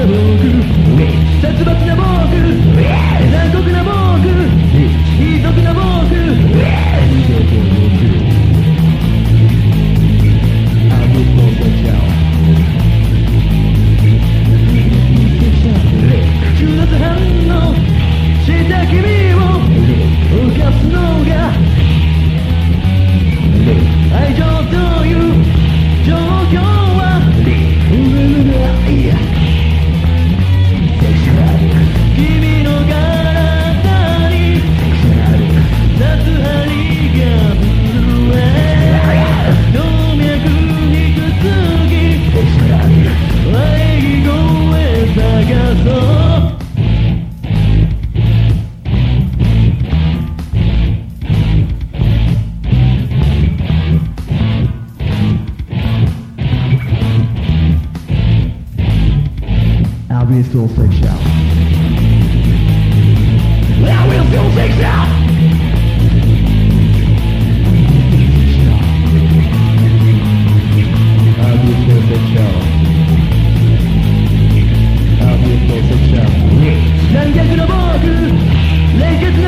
な僕殺伐な僕残酷な僕貴族な僕あの僕ちゃん複雑反応した君を浮かすのが愛情という状況は埋めれなや will still freaks out. I will still freaks out. L'enquête de